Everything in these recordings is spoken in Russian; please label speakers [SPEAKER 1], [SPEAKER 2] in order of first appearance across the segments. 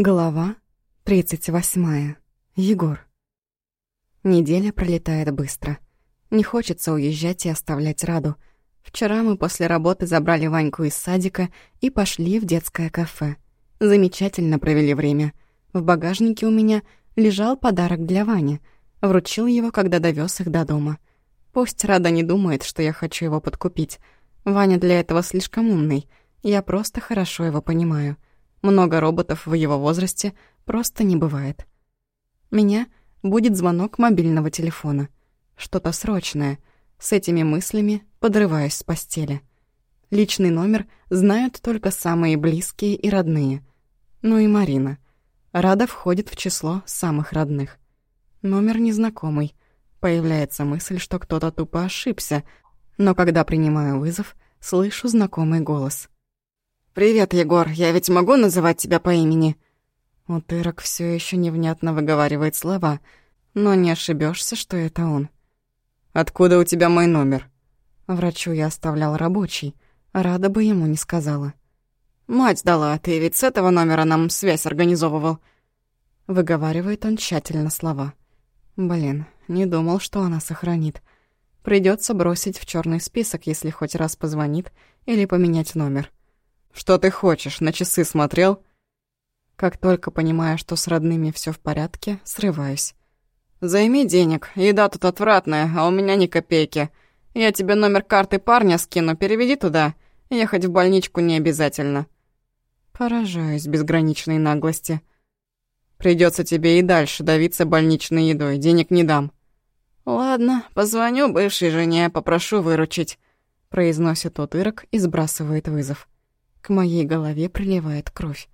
[SPEAKER 1] Глава 38. Егор. Неделя пролетает быстро. Не хочется уезжать и оставлять Раду. Вчера мы после работы забрали Ваньку из садика и пошли в детское кафе. Замечательно провели время. В багажнике у меня лежал подарок для Вани. Вручил его, когда довез их до дома. Пусть Рада не думает, что я хочу его подкупить. Ваня для этого слишком умный. Я просто хорошо его понимаю. Много роботов в его возрасте просто не бывает. Меня будет звонок мобильного телефона. Что-то срочное. С этими мыслями подрываюсь с постели. Личный номер знают только самые близкие и родные. Ну и Марина. Рада входит в число самых родных. Номер незнакомый. Появляется мысль, что кто-то тупо ошибся, но когда принимаю вызов, слышу знакомый голос. «Привет, Егор, я ведь могу называть тебя по имени?» Утырок все еще невнятно выговаривает слова, но не ошибешься, что это он. «Откуда у тебя мой номер?» Врачу я оставлял рабочий, рада бы ему не сказала. «Мать дала, ты ведь с этого номера нам связь организовывал». Выговаривает он тщательно слова. Блин, не думал, что она сохранит. Придется бросить в черный список, если хоть раз позвонит, или поменять номер. «Что ты хочешь? На часы смотрел?» Как только понимаю, что с родными все в порядке, срываюсь. «Займи денег. Еда тут отвратная, а у меня ни копейки. Я тебе номер карты парня скину, переведи туда. Ехать в больничку не обязательно». Поражаюсь безграничной наглости. Придется тебе и дальше давиться больничной едой, денег не дам. «Ладно, позвоню бывшей жене, попрошу выручить», — произносит тот ирок и сбрасывает вызов. К моей голове приливает кровь.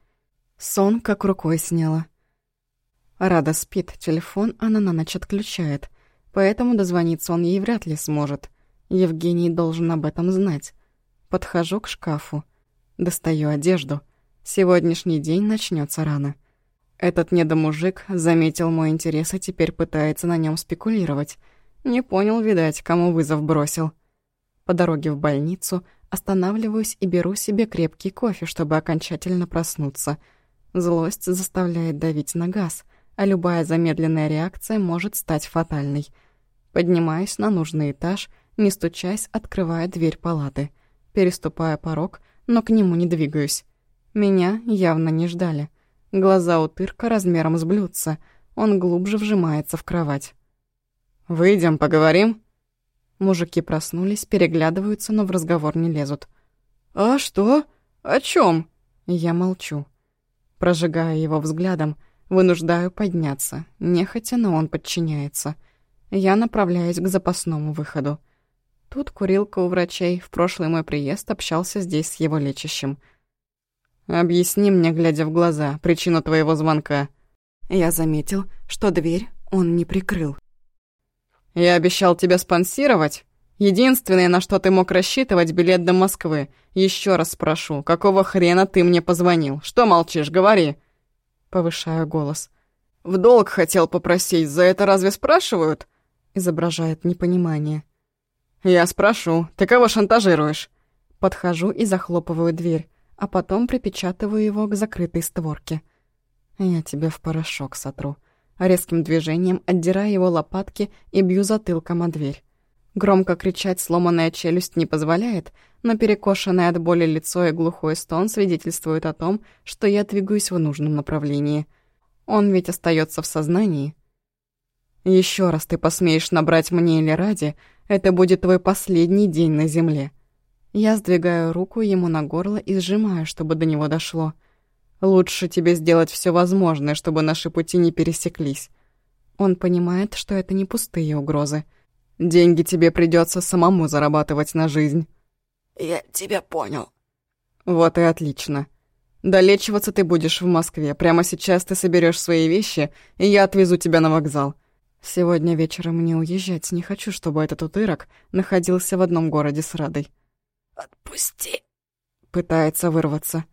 [SPEAKER 1] Сон как рукой сняла. Рада спит, телефон она на ночь отключает, поэтому дозвониться он ей вряд ли сможет. Евгений должен об этом знать. Подхожу к шкафу. Достаю одежду. Сегодняшний день начнется рано. Этот недомужик заметил мой интерес и теперь пытается на нем спекулировать. Не понял, видать, кому вызов бросил. По дороге в больницу останавливаюсь и беру себе крепкий кофе, чтобы окончательно проснуться. Злость заставляет давить на газ, а любая замедленная реакция может стать фатальной. Поднимаюсь на нужный этаж, не стучась, открывая дверь палаты. Переступая порог, но к нему не двигаюсь. Меня явно не ждали. Глаза у тырка размером с блюдца. Он глубже вжимается в кровать. «Выйдем, поговорим?» Мужики проснулись, переглядываются, но в разговор не лезут. «А что? О чем? Я молчу. Прожигая его взглядом, вынуждаю подняться. Нехотя, но он подчиняется. Я направляюсь к запасному выходу. Тут курилка у врачей. В прошлый мой приезд общался здесь с его лечащим. «Объясни мне, глядя в глаза, причину твоего звонка». Я заметил, что дверь он не прикрыл. «Я обещал тебя спонсировать. Единственное, на что ты мог рассчитывать, билет до Москвы. Еще раз спрошу, какого хрена ты мне позвонил? Что молчишь, говори!» Повышаю голос. «В долг хотел попросить, за это разве спрашивают?» Изображает непонимание. «Я спрошу, ты кого шантажируешь?» Подхожу и захлопываю дверь, а потом припечатываю его к закрытой створке. «Я тебя в порошок сотру». Резким движением отдираю его лопатки и бью затылком о дверь. Громко кричать сломанная челюсть не позволяет, но перекошенное от боли лицо и глухой стон свидетельствуют о том, что я двигаюсь в нужном направлении. Он ведь остается в сознании. Еще раз ты посмеешь набрать мне или ради, это будет твой последний день на земле. Я сдвигаю руку ему на горло и сжимаю, чтобы до него дошло. Лучше тебе сделать все возможное, чтобы наши пути не пересеклись. Он понимает, что это не пустые угрозы. Деньги тебе придется самому зарабатывать на жизнь.
[SPEAKER 2] Я тебя понял.
[SPEAKER 1] Вот и отлично. Долечиваться ты будешь в Москве. Прямо сейчас ты соберешь свои вещи, и я отвезу тебя на вокзал. Сегодня вечером мне уезжать. Не хочу, чтобы этот утырок находился в одном городе с Радой.
[SPEAKER 2] Отпусти.
[SPEAKER 1] Пытается вырваться.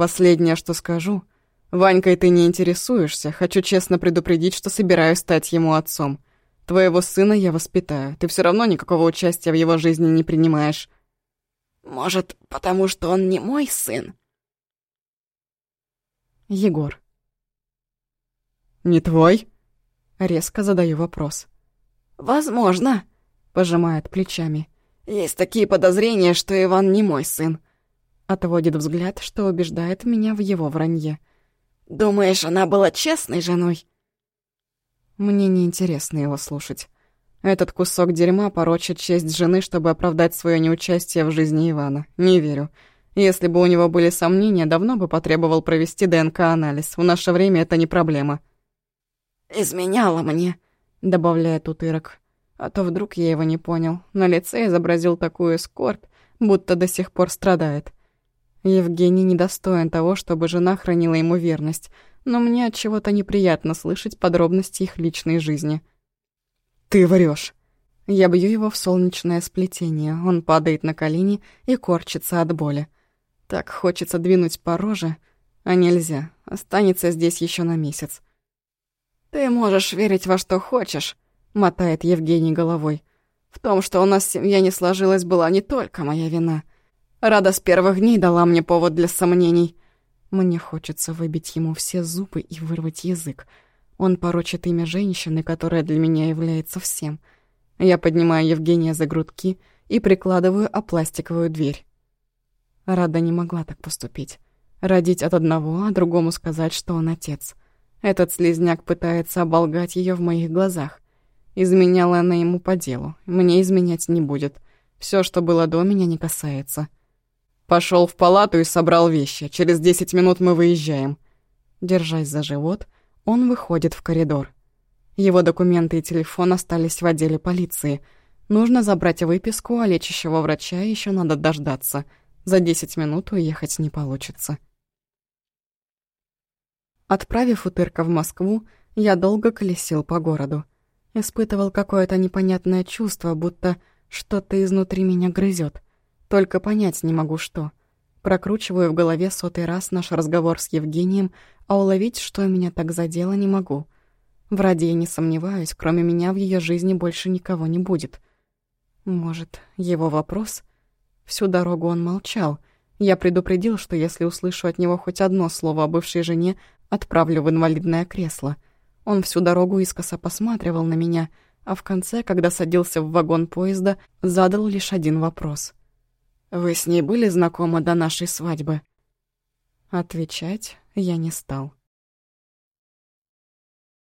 [SPEAKER 1] Последнее, что скажу. Ванькой ты не интересуешься. Хочу честно предупредить, что собираюсь стать ему отцом. Твоего сына я воспитаю. Ты все равно никакого участия в его жизни не принимаешь.
[SPEAKER 2] Может, потому что он не мой сын?
[SPEAKER 1] Егор. «Не твой?» Резко задаю вопрос.
[SPEAKER 2] «Возможно», — пожимает плечами. «Есть такие подозрения, что Иван не мой сын».
[SPEAKER 1] Отводит взгляд, что убеждает меня в его вранье.
[SPEAKER 2] «Думаешь, она была честной женой?»
[SPEAKER 1] Мне неинтересно его слушать. Этот кусок дерьма порочит честь жены, чтобы оправдать свое неучастие в жизни Ивана. Не верю. Если бы у него были сомнения, давно бы потребовал провести ДНК-анализ. В наше время это не проблема.
[SPEAKER 2] «Изменяла мне», —
[SPEAKER 1] добавляет утырок. А то вдруг я его не понял. На лице изобразил такую скорбь, будто до сих пор страдает. Евгений недостоин того, чтобы жена хранила ему верность, но мне от чего-то неприятно слышать подробности их личной жизни. Ты врешь. Я бью его в солнечное сплетение. Он падает на колени и корчится от боли. Так хочется двинуть по роже, а нельзя. Останется здесь еще на месяц.
[SPEAKER 2] Ты можешь верить во что хочешь, мотает Евгений головой. В том, что у нас семья не сложилась, была не только моя вина. Рада с первых дней дала мне повод для сомнений.
[SPEAKER 1] Мне хочется выбить ему все зубы и вырвать язык. Он порочит имя женщины, которая для меня является всем. Я поднимаю Евгения за грудки и прикладываю о пластиковую дверь. Рада не могла так поступить. Родить от одного, а другому сказать, что он отец. Этот слезняк пытается оболгать ее в моих глазах. Изменяла она ему по делу. Мне изменять не будет. Все, что было до меня, не касается. Пошел в палату и собрал вещи. Через десять минут мы выезжаем. Держась за живот, он выходит в коридор. Его документы и телефон остались в отделе полиции. Нужно забрать выписку, а лечащего врача еще надо дождаться. За десять минут уехать не получится. Отправив утырка в Москву, я долго колесил по городу. Испытывал какое-то непонятное чувство, будто что-то изнутри меня грызет. Только понять не могу, что. Прокручиваю в голове сотый раз наш разговор с Евгением, а уловить, что меня так задело, не могу. В Раде я не сомневаюсь, кроме меня в ее жизни больше никого не будет. Может, его вопрос? Всю дорогу он молчал. Я предупредил, что если услышу от него хоть одно слово о бывшей жене, отправлю в инвалидное кресло. Он всю дорогу искоса посматривал на меня, а в конце, когда садился в вагон поезда, задал лишь один вопрос — вы с ней были знакомы до нашей свадьбы?» Отвечать я не стал.